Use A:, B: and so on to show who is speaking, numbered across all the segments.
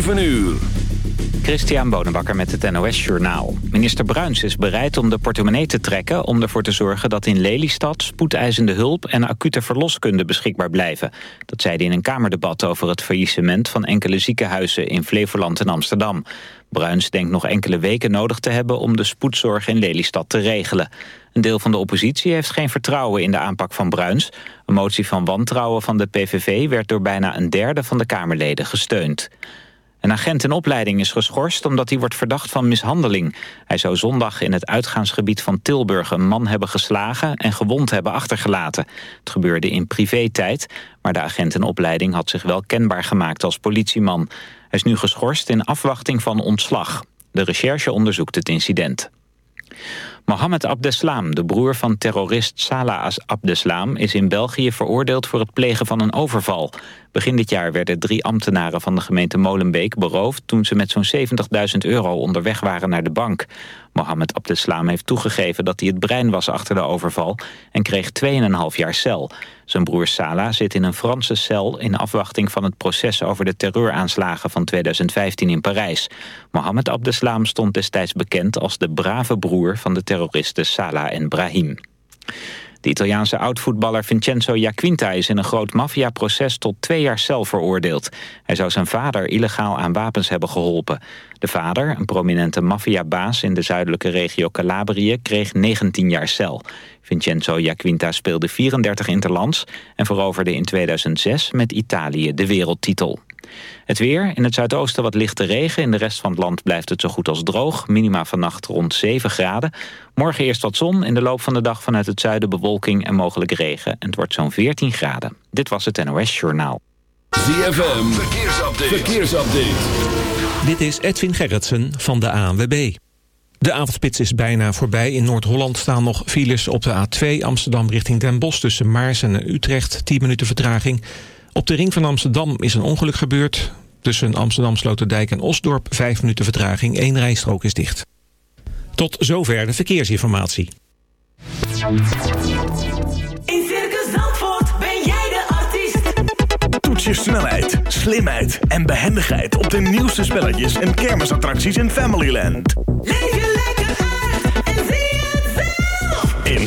A: 7 uur.
B: Christian Bonenbakker met het NOS Journaal. Minister Bruins is bereid om de portemonnee te trekken... om ervoor te zorgen dat in Lelystad spoedeisende hulp... en acute verloskunde beschikbaar blijven. Dat zei hij in een Kamerdebat over het faillissement... van enkele ziekenhuizen in Flevoland en Amsterdam. Bruins denkt nog enkele weken nodig te hebben... om de spoedzorg in Lelystad te regelen. Een deel van de oppositie heeft geen vertrouwen in de aanpak van Bruins. Een motie van wantrouwen van de PVV... werd door bijna een derde van de Kamerleden gesteund. Een agent in opleiding is geschorst omdat hij wordt verdacht van mishandeling. Hij zou zondag in het uitgaansgebied van Tilburg een man hebben geslagen en gewond hebben achtergelaten. Het gebeurde in privé-tijd, maar de agent in opleiding had zich wel kenbaar gemaakt als politieman. Hij is nu geschorst in afwachting van ontslag. De recherche onderzoekt het incident. Mohamed Abdeslam, de broer van terrorist Salah Abdeslam... is in België veroordeeld voor het plegen van een overval. Begin dit jaar werden drie ambtenaren van de gemeente Molenbeek beroofd... toen ze met zo'n 70.000 euro onderweg waren naar de bank. Mohamed Abdeslam heeft toegegeven dat hij het brein was achter de overval... en kreeg 2,5 jaar cel. Zijn broer Salah zit in een Franse cel... in afwachting van het proces over de terreuraanslagen van 2015 in Parijs. Mohamed Abdeslam stond destijds bekend als de brave broer... van de terroristen Salah en Brahim. De Italiaanse oud-voetballer Vincenzo Jacquinta is in een groot maffiaproces tot twee jaar cel veroordeeld. Hij zou zijn vader illegaal aan wapens hebben geholpen. De vader, een prominente maffiabaas in de zuidelijke regio Calabrië, kreeg 19 jaar cel. Vincenzo Jacquinta speelde 34 interlands en veroverde in 2006 met Italië de wereldtitel. Het weer, in het zuidoosten wat lichte regen. In de rest van het land blijft het zo goed als droog. Minima vannacht rond 7 graden. Morgen eerst wat zon. In de loop van de dag vanuit het zuiden bewolking en mogelijk regen. En het wordt zo'n 14 graden. Dit was het NOS Journaal.
A: ZFM, verkeersupdate. verkeersupdate.
C: Dit is Edwin Gerritsen van de ANWB. De avondspits is bijna voorbij. In Noord-Holland staan nog files op de A2 Amsterdam richting Den Bosch... tussen Maars en Utrecht, 10 minuten vertraging... Op de ring van Amsterdam is een ongeluk gebeurd. Tussen Amsterdam Sloterdijk en Osdorp 5 minuten vertraging. één rijstrook is dicht. Tot zover de verkeersinformatie.
D: In Circus Zandvoort ben jij de artiest.
E: Toets je snelheid, slimheid en behendigheid op de nieuwste spelletjes en kermisattracties in Familyland.
D: Leef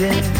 F: yeah.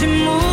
F: she moet.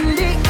F: in the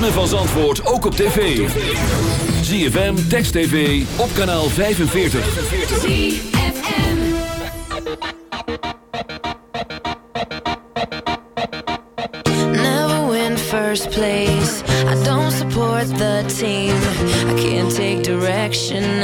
A: ritme van Zandvoort ook op tv. ZFM, Text TV, op kanaal 45.
G: Never win first place. I don't support the team. I can't take direction.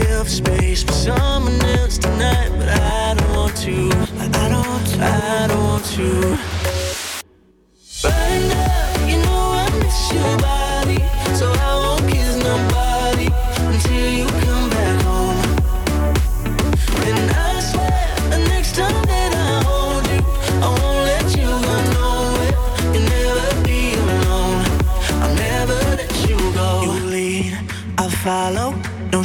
H: give space for someone else tonight, but I don't want to. I don't. I don't want to.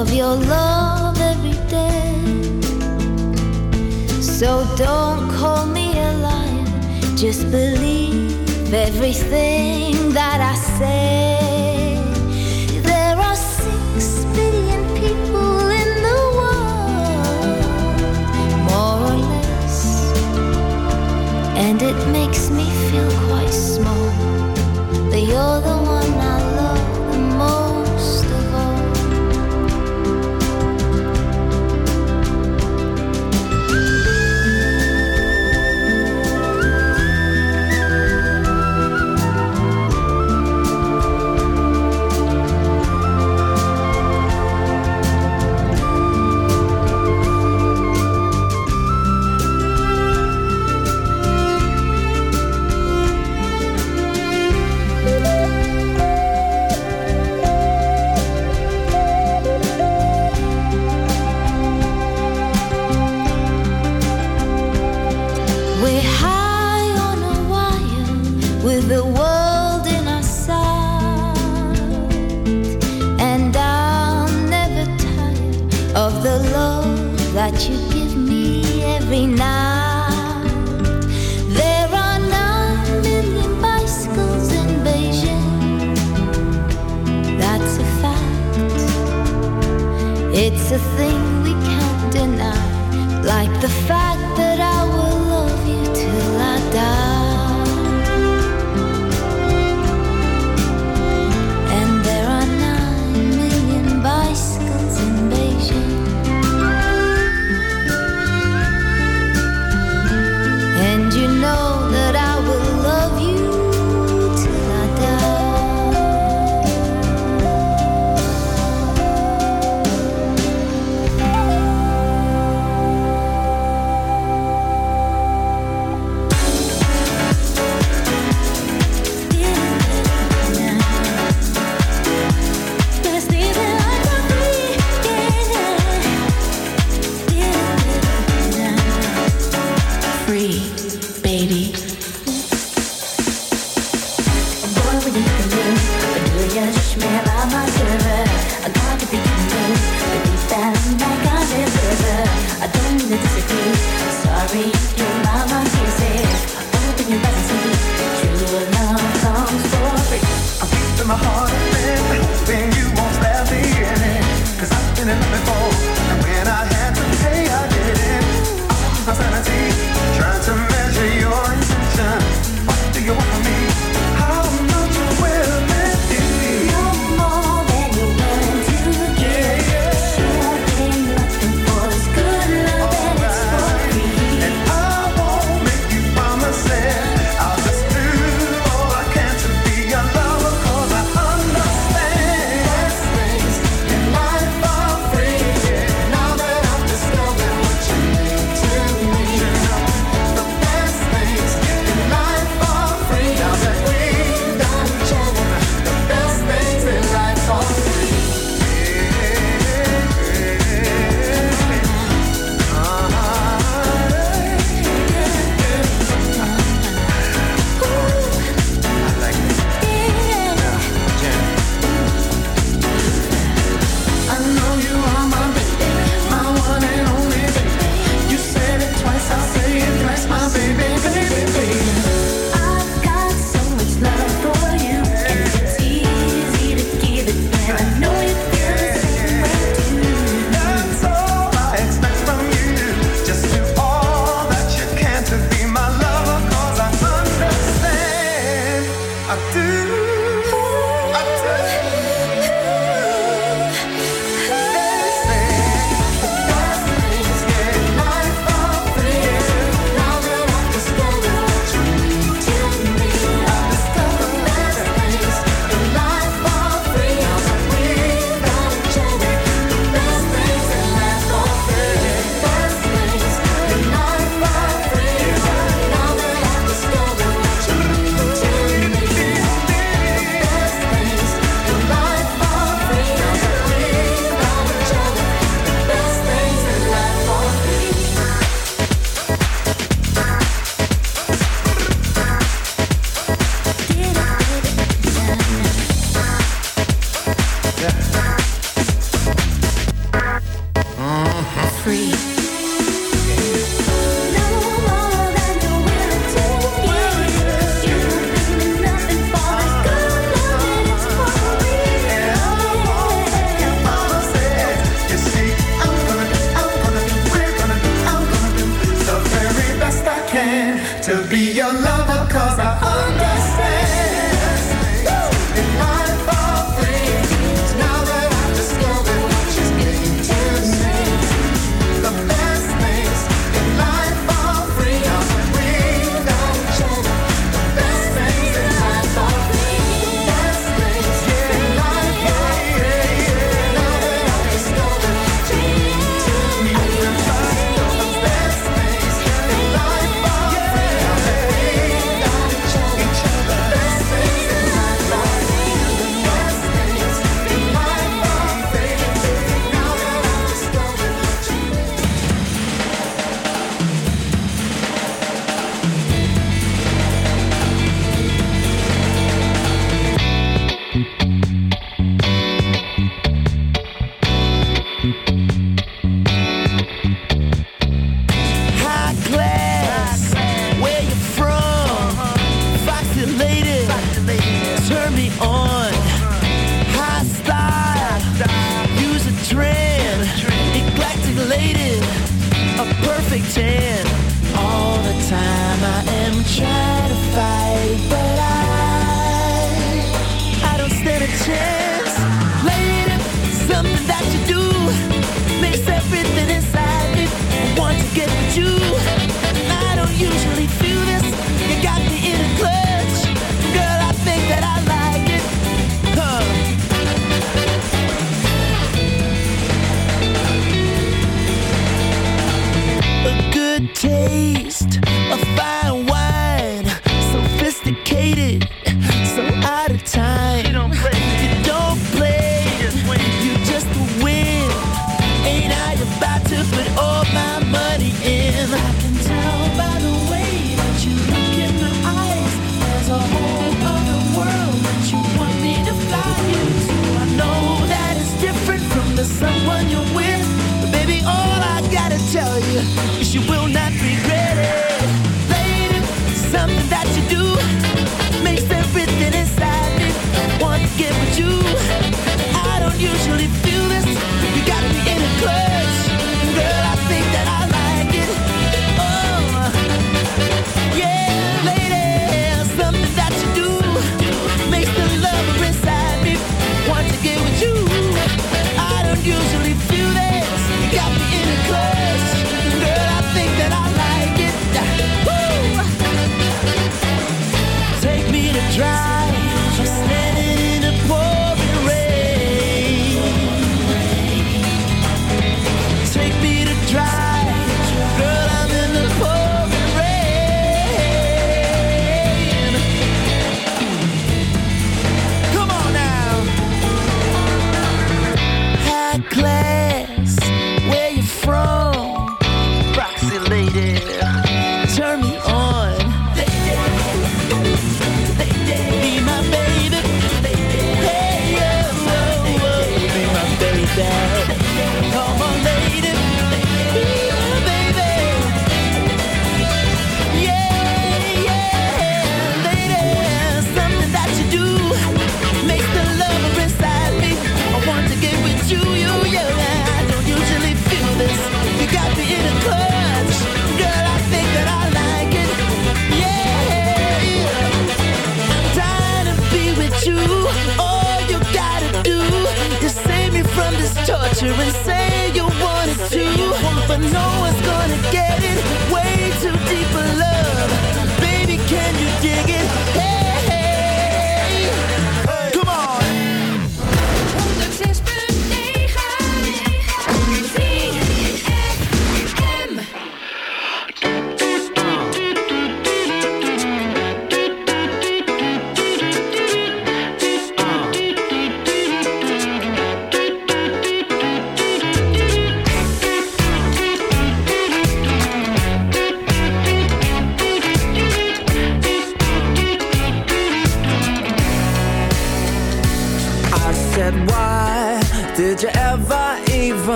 I: of your love every day. So don't call me a liar, just believe everything that I say.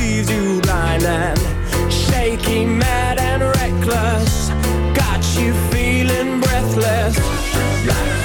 J: leaves you blind and shaky, mad and reckless. Got you feeling breathless. Like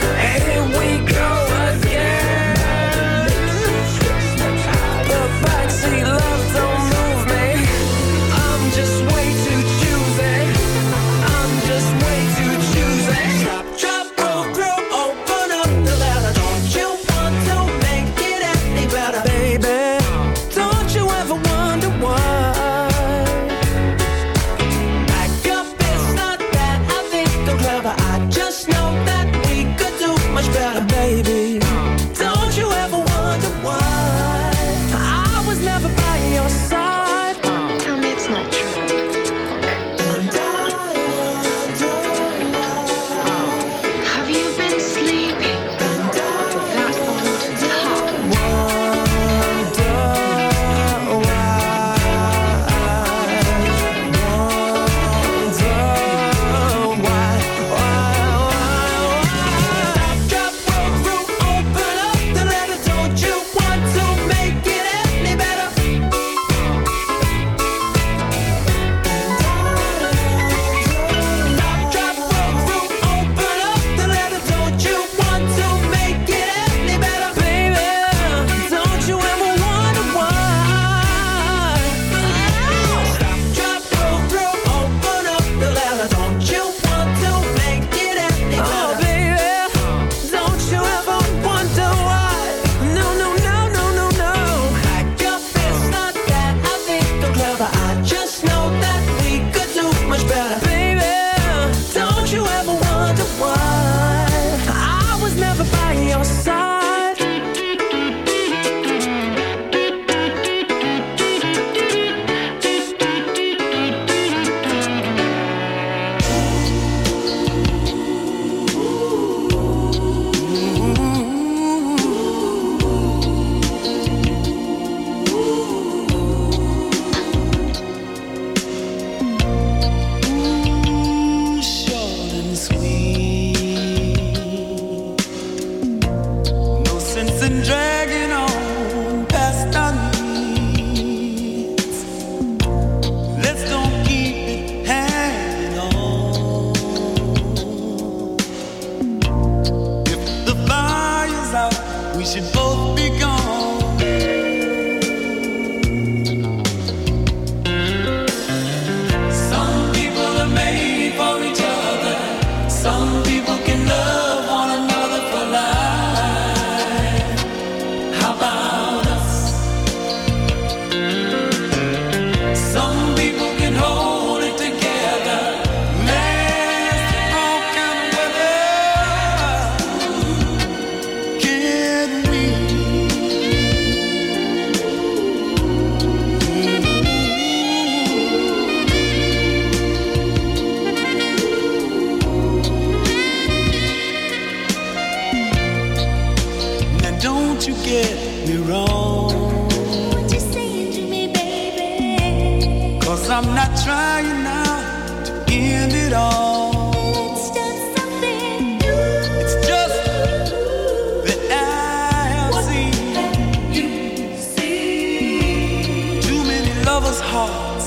A: lovers' hearts.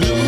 A: Lose